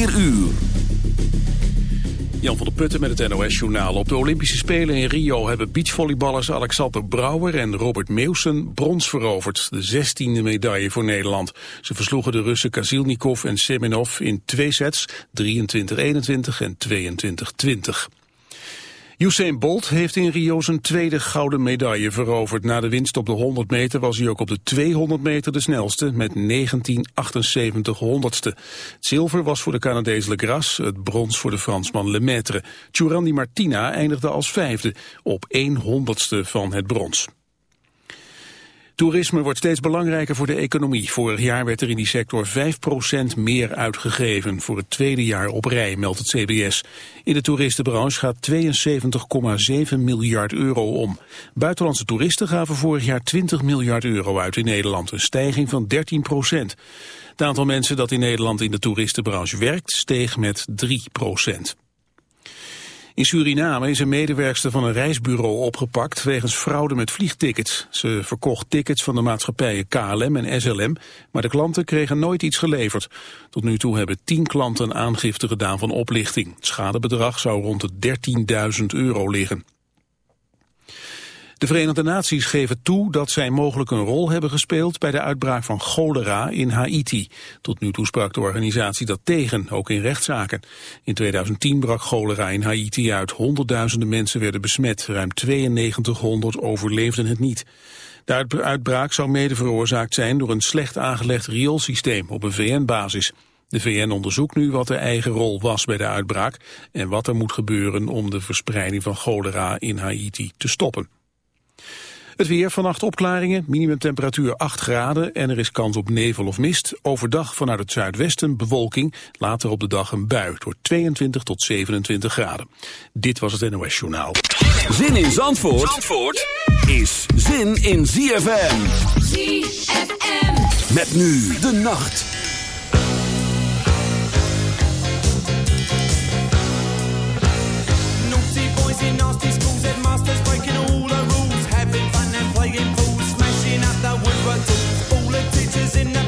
4 uur. Jan van der Putten met het NOS-journaal. Op de Olympische Spelen in Rio hebben beachvolleyballers Alexander Brouwer en Robert Meeuwsen brons veroverd. De zestiende medaille voor Nederland. Ze versloegen de Russen Kazilnikov en Semenov in twee sets, 23-21 en 22-20. Usain Bolt heeft in Rio zijn tweede gouden medaille veroverd. Na de winst op de 100 meter was hij ook op de 200 meter de snelste met 1978 honderdste. Zilver was voor de Canadees Legras, het brons voor de Fransman Lemaitre. Churandi Martina eindigde als vijfde op 1 honderdste van het brons. Toerisme wordt steeds belangrijker voor de economie. Vorig jaar werd er in die sector 5% meer uitgegeven. Voor het tweede jaar op rij, meldt het CBS. In de toeristenbranche gaat 72,7 miljard euro om. Buitenlandse toeristen gaven vorig jaar 20 miljard euro uit in Nederland. Een stijging van 13 procent. Het aantal mensen dat in Nederland in de toeristenbranche werkt steeg met 3 procent. In Suriname is een medewerkster van een reisbureau opgepakt wegens fraude met vliegtickets. Ze verkocht tickets van de maatschappijen KLM en SLM, maar de klanten kregen nooit iets geleverd. Tot nu toe hebben tien klanten aangifte gedaan van oplichting. Het schadebedrag zou rond de 13.000 euro liggen. De Verenigde Naties geven toe dat zij mogelijk een rol hebben gespeeld bij de uitbraak van cholera in Haiti. Tot nu toe sprak de organisatie dat tegen, ook in rechtszaken. In 2010 brak cholera in Haiti uit. Honderdduizenden mensen werden besmet. Ruim 9200 overleefden het niet. De uitbraak zou mede veroorzaakt zijn door een slecht aangelegd rioolsysteem op een VN-basis. De VN onderzoekt nu wat de eigen rol was bij de uitbraak en wat er moet gebeuren om de verspreiding van cholera in Haiti te stoppen. Het weer, vannacht opklaringen, minimumtemperatuur 8 graden en er is kans op nevel of mist. Overdag vanuit het zuidwesten bewolking, later op de dag een bui door 22 tot 27 graden. Dit was het NOS Journaal. Zin in Zandvoort, Zandvoort is zin in ZFM. ZFM. Met nu de nacht. but all the teachers in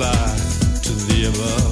apply to the above.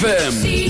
ZFM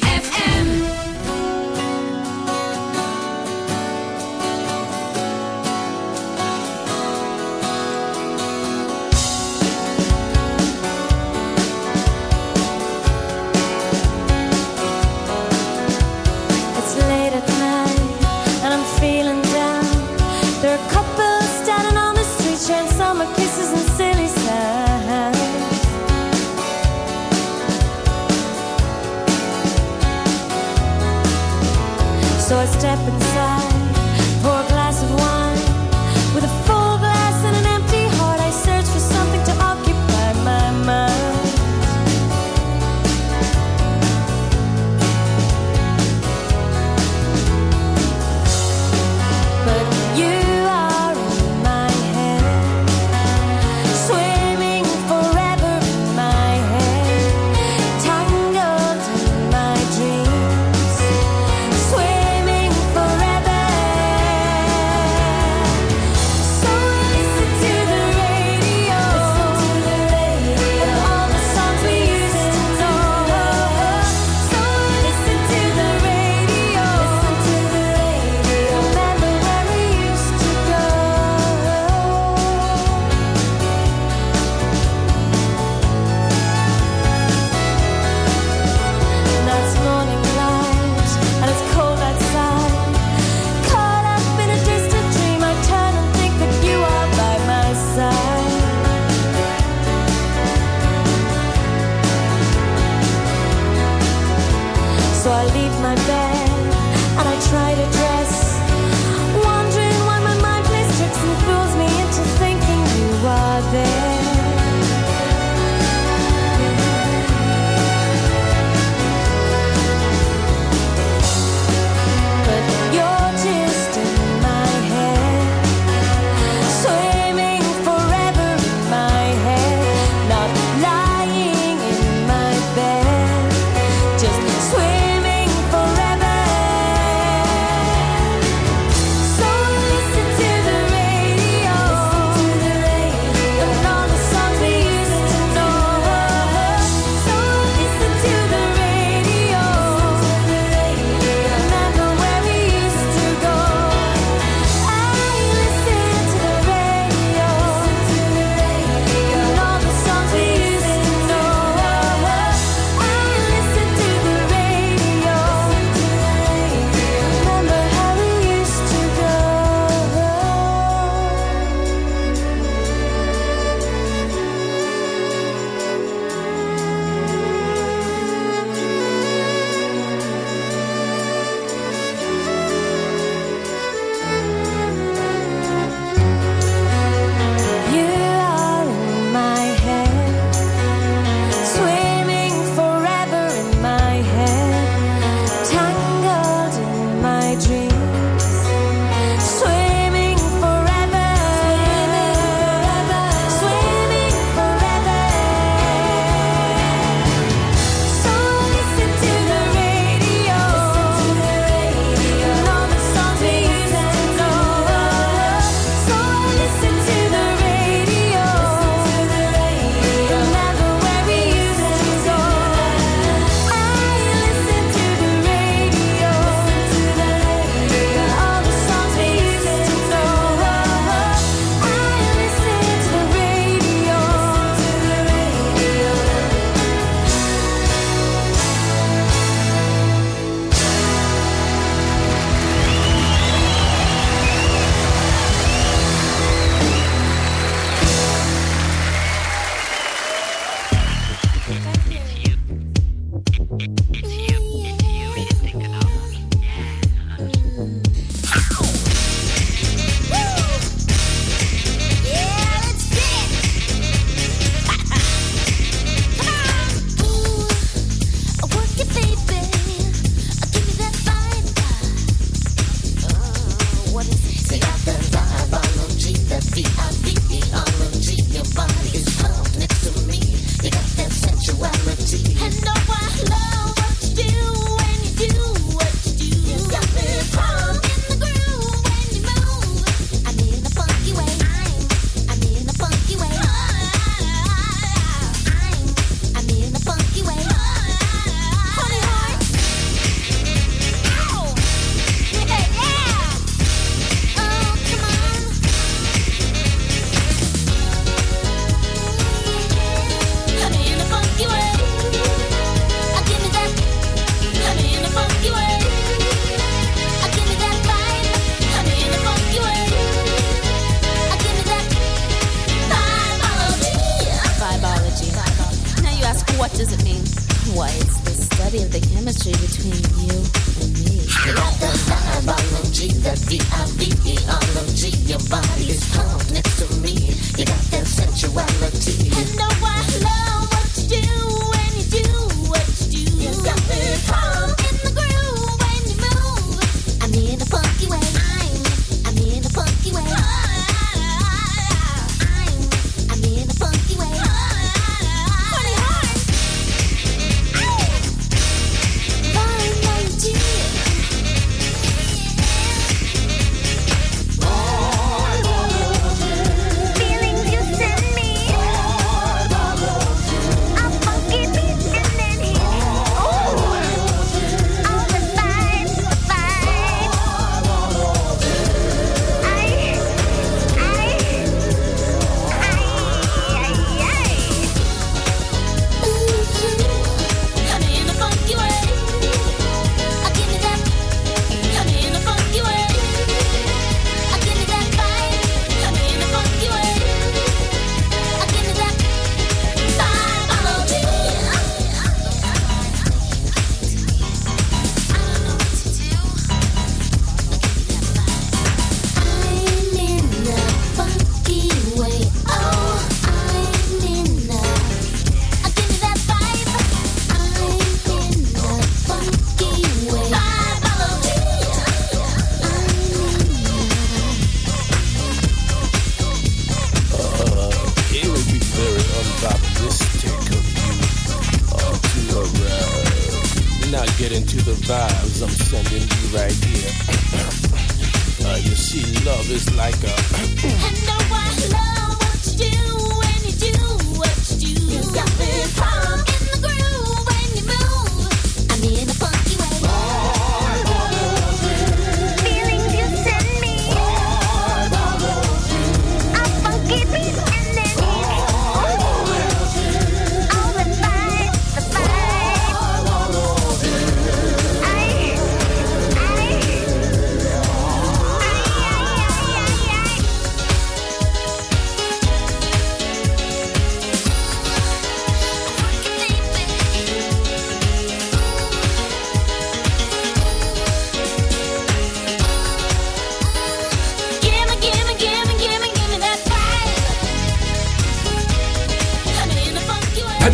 atrás.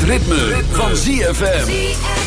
Ritme, van ZFM.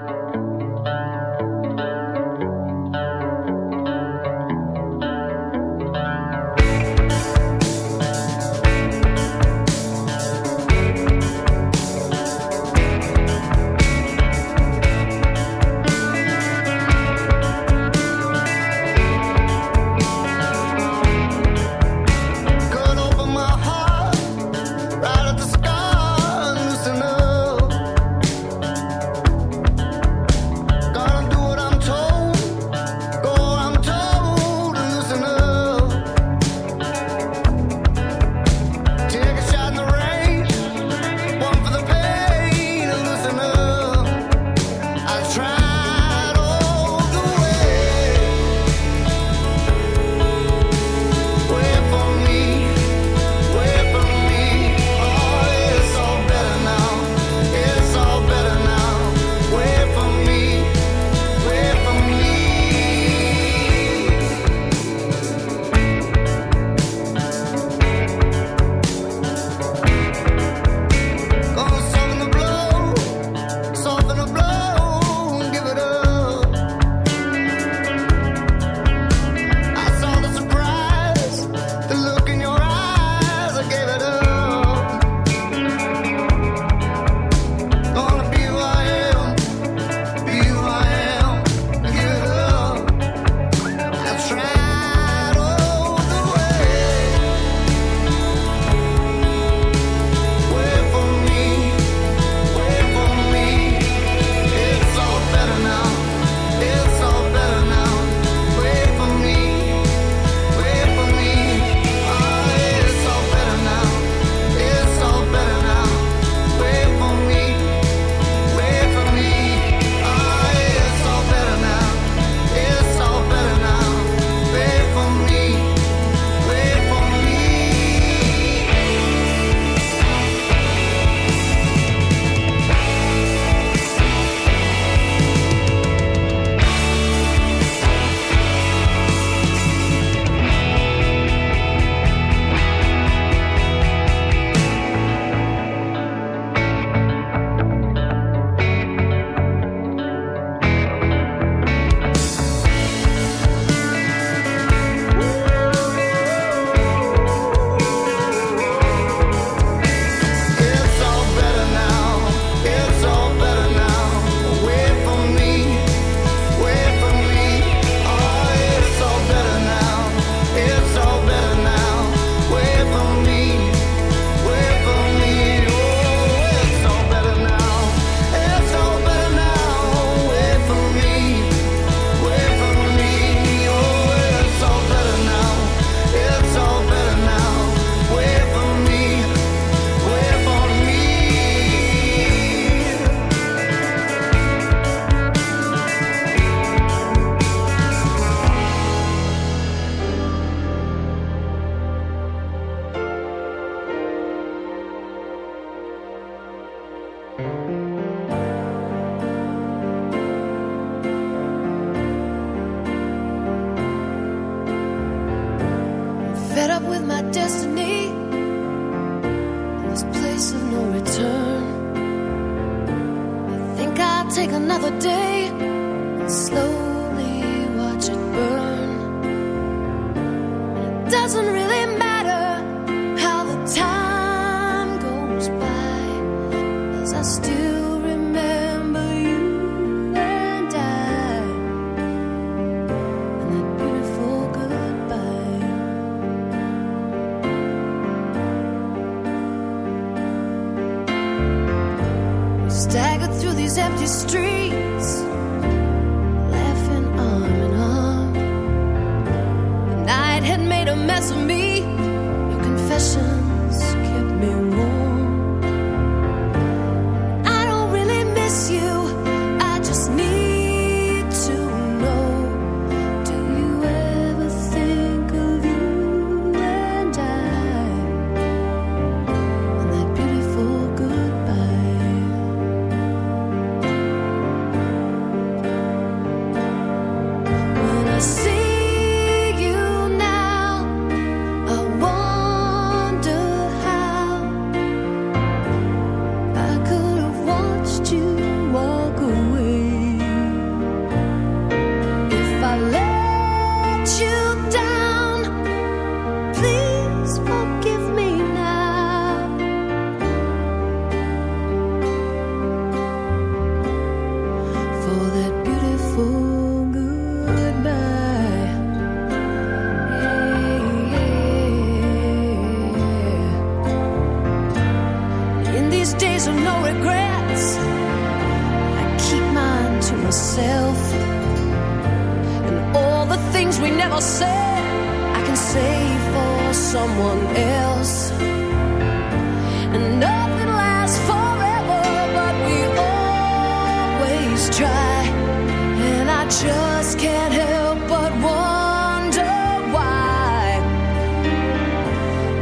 just can't help but wonder why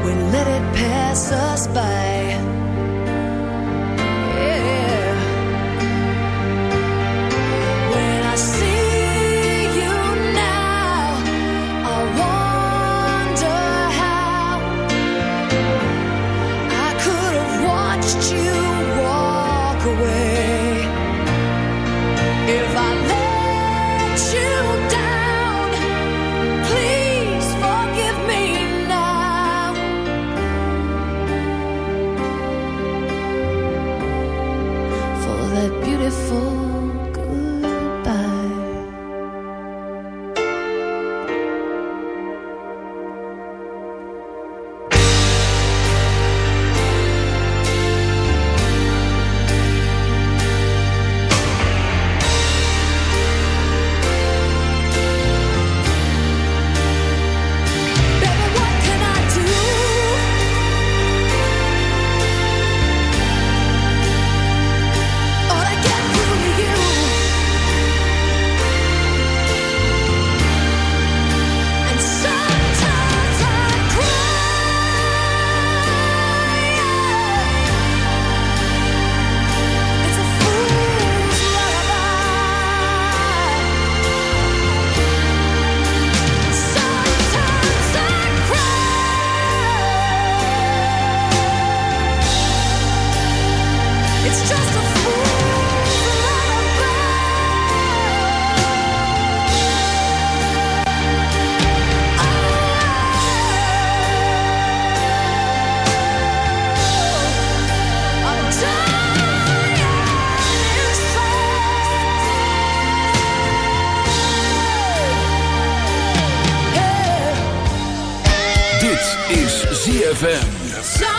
we let it pass us by. ZFM.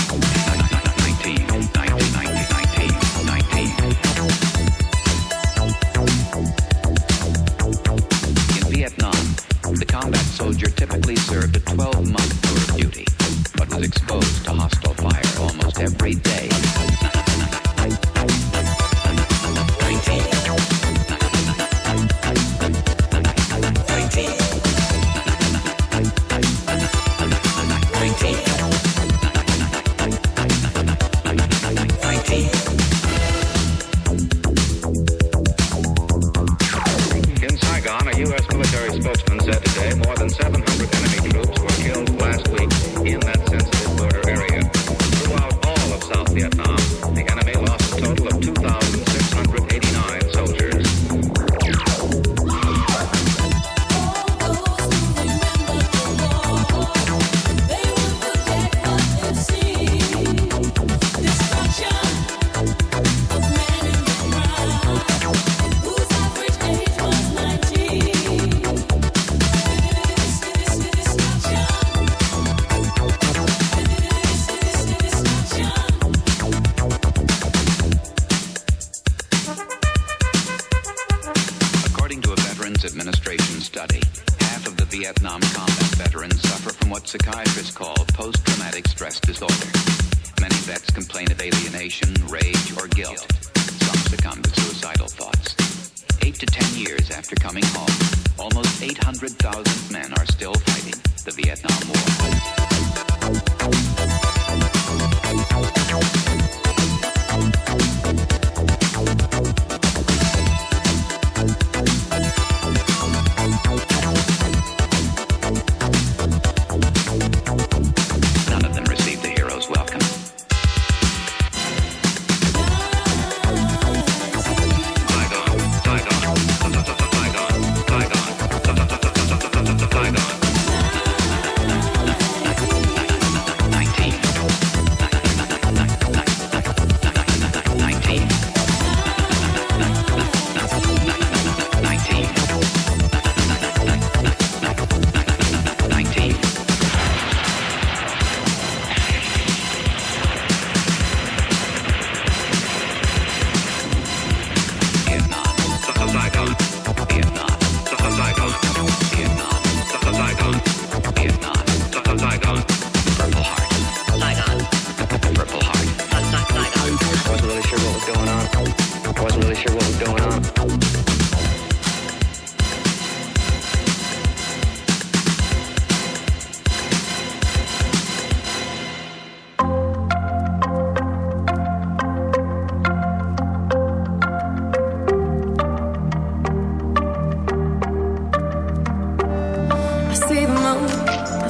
typically served a 12 month tour of duty, but was exposed to hostile. psychiatrist called.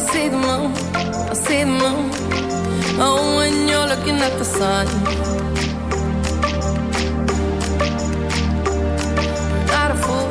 see the moon, I see the moon. Oh, when you're looking at the sun. Not a fool